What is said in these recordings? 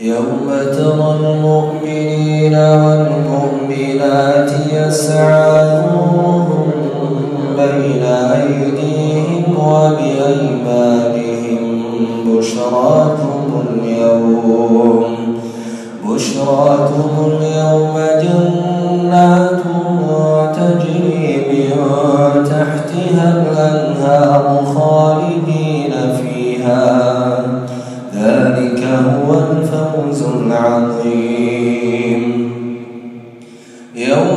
يوم ترى المؤمنين والمؤمنات يسعى بين أيديهم وبأيمانهم بشراكم اليوم بشراكم اليوم جنات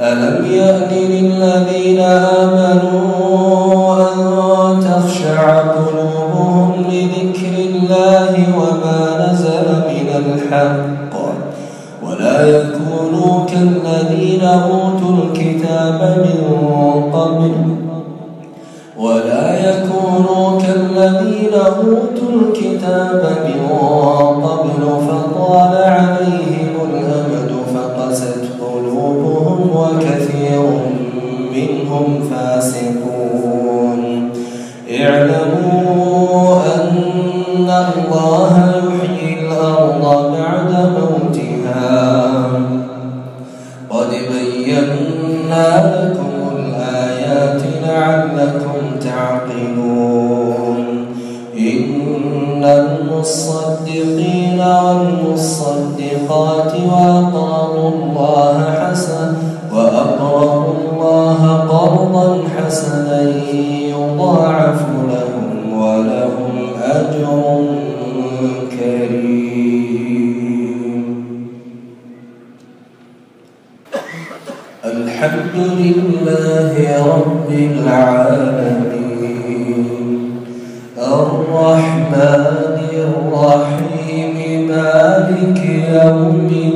ألم يأن للذين آمنوا أن تخشع قلوبهم لذكر الله وما نزل من الحق ولا يكونوا كالذين أوتوا الكتاب من قبل ولا يكونوا كالذين أوتوا الكتاب من قبل فطال عليهم الأمد فقست قلوبهم وكثير منهم فاسقون. اعلموا أن الله يحيي الأرض بعد موتها. قد بينا لكم الآيات لعلكم تعقلون. إن المصدقين والمصدقات وأقرضوا الله حسن وأقرضوا الله قرضا حسنا يضاعف لهم ولهم أجر كريم. الحمد لله رب العالمين. الرحمن الرحيم مالك يوم الدين.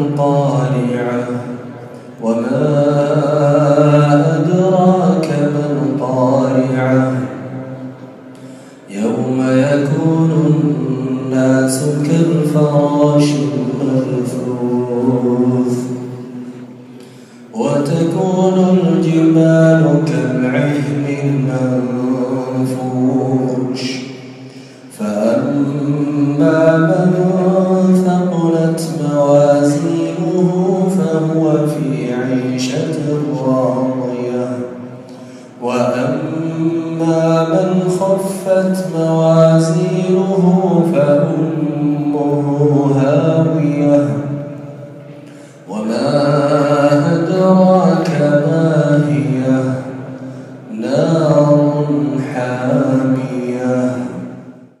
القارعة وما أدراك ما القارعة يوم يكون الناس كالفراش الملفوف. وتكون الجبال وأما من خفت فأولئك